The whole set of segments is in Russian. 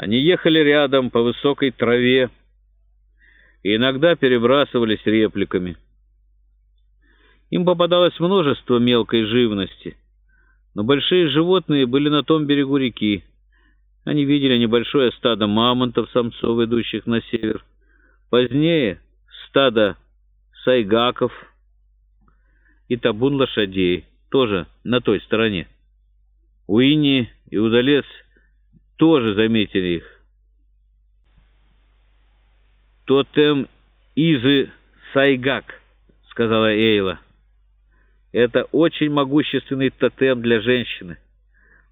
Они ехали рядом по высокой траве и иногда перебрасывались репликами. Им попадалось множество мелкой живности, но большие животные были на том берегу реки. Они видели небольшое стадо мамонтов-самцов, идущих на север. Позднее стадо сайгаков и табун лошадей, тоже на той стороне. Уинни и Удалец тоже заметили их. «Тотем Изы Сайгак», — сказала Эйла. «Это очень могущественный тотем для женщины.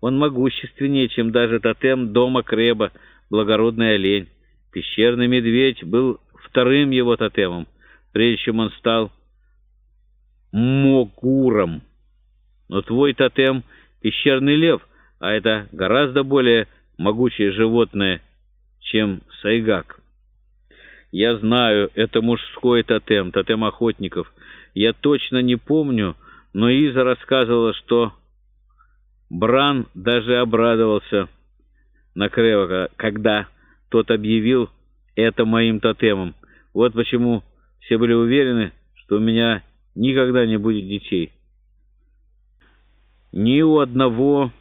Он могущественнее, чем даже тотем дома Креба, благородный олень. Пещерный медведь был вторым его тотемом, прежде чем он стал Могуром. Но твой тотем — пещерный лев, а это гораздо более могучее животное, чем сайгак. Я знаю, это мужской тотем, тотем охотников. Я точно не помню, но Иза рассказывала, что Бран даже обрадовался на Кревака, когда тот объявил это моим тотемом. Вот почему все были уверены, что у меня никогда не будет детей. Ни у одного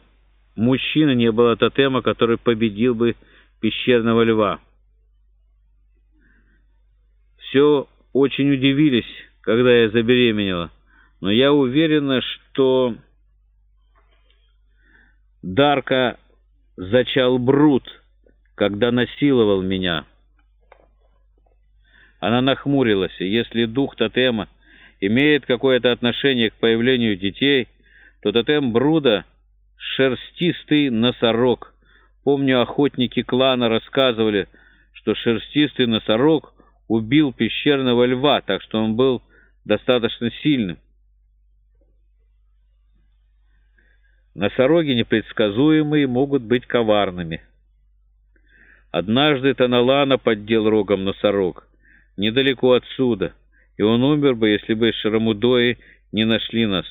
мужчины не было тотема, который победил бы пещерного льва. Все очень удивились, когда я забеременела, но я уверена, что Дарка зачал Брут, когда насиловал меня. Она нахмурилась, и если дух тотема имеет какое-то отношение к появлению детей, то тотем Бруда — шерстистый носорог. Помню, охотники клана рассказывали, что шерстистый носорог убил пещерного льва, так что он был достаточно сильным. Носороги непредсказуемые могут быть коварными. Однажды Таналана поддел рогом носорог, недалеко отсюда, и он умер бы, если бы Шарамудои не нашли нас.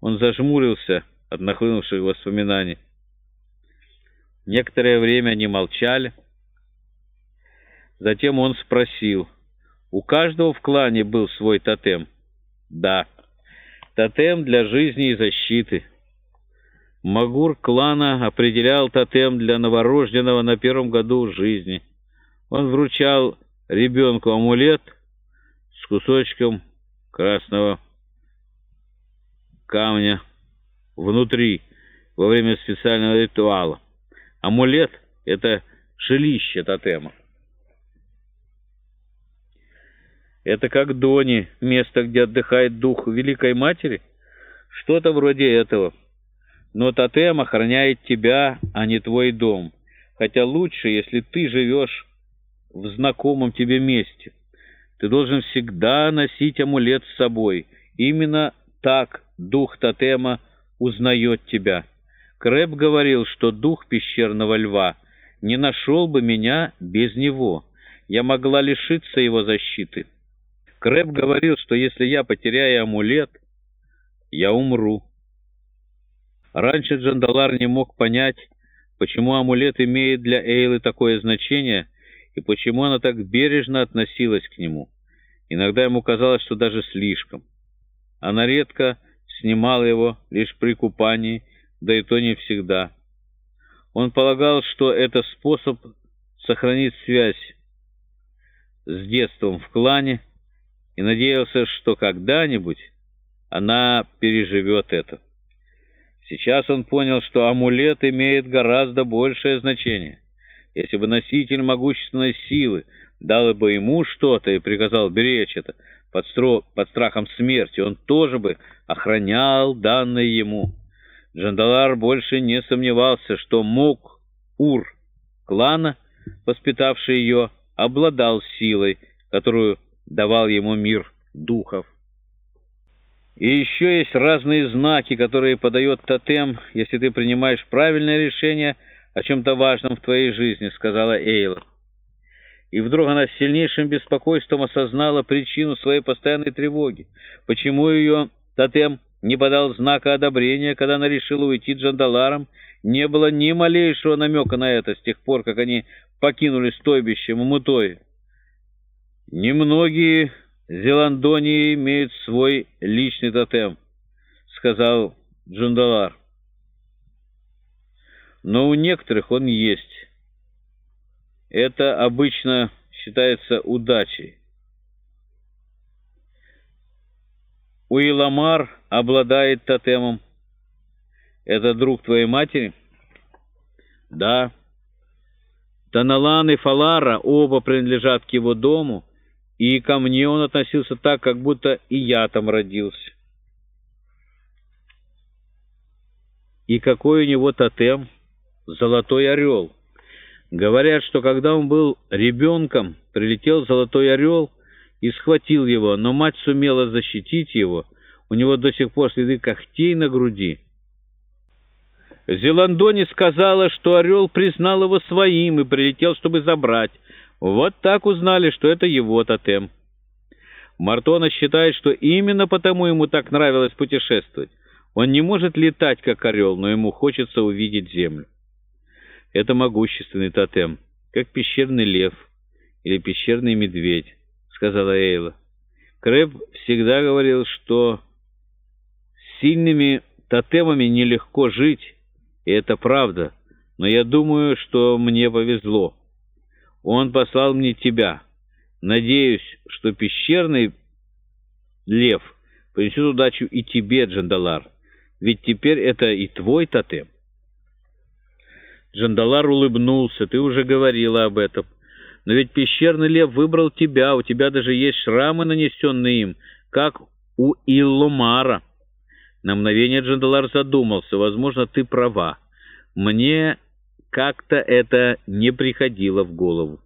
Он зажмурился, от нахлынувших воспоминаний. Некоторое время они молчали. Затем он спросил, «У каждого в клане был свой тотем?» «Да, тотем для жизни и защиты». Магур клана определял тотем для новорожденного на первом году жизни. Он вручал ребенку амулет с кусочком красного камня внутри во время специального ритуала. Амулет — это жилище тотема. Это как Дони, место, где отдыхает дух Великой Матери? Что-то вроде этого. Но тотем охраняет тебя, а не твой дом. Хотя лучше, если ты живешь в знакомом тебе месте. Ты должен всегда носить амулет с собой. Именно так дух тотема узнает тебя. Крэб говорил, что дух пещерного льва не нашел бы меня без него. Я могла лишиться его защиты. Крэб говорил, что если я потеряю амулет, я умру. Раньше Джандалар не мог понять, почему амулет имеет для Эйлы такое значение и почему она так бережно относилась к нему. Иногда ему казалось, что даже слишком. Она редко снимал его лишь при купании, да и то не всегда. Он полагал, что это способ сохранить связь с детством в клане и надеялся, что когда-нибудь она переживет это. Сейчас он понял, что амулет имеет гораздо большее значение. Если бы носитель могущественной силы дал бы ему что-то и приказал беречь это, под, стро... под страхом смерти, он тоже бы охранял данное ему. Джандалар больше не сомневался, что Мук Ур клана, воспитавший ее, обладал силой, которую давал ему мир духов. И еще есть разные знаки, которые подает тотем, если ты принимаешь правильное решение о чем-то важном в твоей жизни, сказала Эйла и вдруг она с сильнейшим беспокойством осознала причину своей постоянной тревоги. Почему ее тотем не подал знака одобрения, когда она решила уйти Джандаларом. Не было ни малейшего намека на это с тех пор, как они покинули стойбище Мамутой. Немногие Зеландонии имеют свой личный тотем, сказал Джандалар. Но у некоторых он есть. Это обычно считается удачей. Уиламар обладает тотемом. Это друг твоей матери? Да. Таналан и Фалара оба принадлежат к его дому, и ко мне он относился так, как будто и я там родился. И какой у него тотем? Золотой орел. Говорят, что когда он был ребенком, прилетел золотой орел — и схватил его, но мать сумела защитить его. У него до сих пор следы когтей на груди. Зеландони сказала, что орел признал его своим и прилетел, чтобы забрать. Вот так узнали, что это его тотем. Мартона считает, что именно потому ему так нравилось путешествовать. Он не может летать, как орел, но ему хочется увидеть землю. Это могущественный тотем, как пещерный лев или пещерный медведь сказала Эйла. Крэб всегда говорил, что сильными тотемами нелегко жить, и это правда, но я думаю, что мне повезло. Он послал мне тебя. Надеюсь, что пещерный лев принесет удачу и тебе, Джандалар, ведь теперь это и твой тотем. Джандалар улыбнулся. Ты уже говорила об этом. Но ведь пещерный лев выбрал тебя, у тебя даже есть шрамы, нанесенные им, как у Илломара. На мгновение Джандалар задумался. Возможно, ты права. Мне как-то это не приходило в голову.